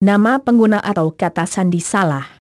Nama pengguna atau kata sandi salah.